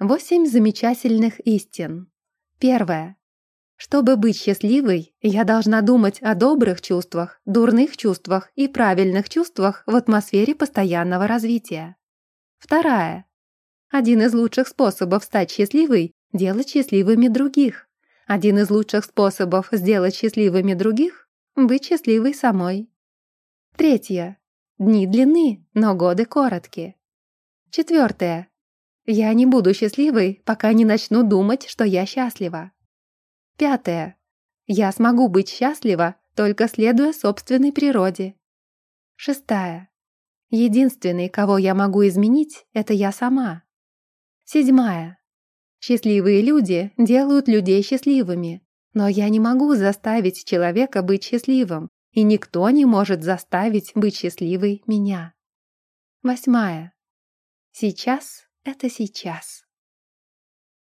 Восемь замечательных истин. Первое. Чтобы быть счастливой, я должна думать о добрых чувствах, дурных чувствах и правильных чувствах в атмосфере постоянного развития. Вторая. Один из лучших способов стать счастливой – делать счастливыми других. Один из лучших способов сделать счастливыми других – быть счастливой самой. Третье. Дни длинны, но годы короткие. Четвертое. Я не буду счастливой, пока не начну думать, что я счастлива. Пятое. Я смогу быть счастлива, только следуя собственной природе. Шестая. Единственный, кого я могу изменить, это я сама. Седьмая. Счастливые люди делают людей счастливыми, но я не могу заставить человека быть счастливым, и никто не может заставить быть счастливой меня. Восьмая. Сейчас это сейчас.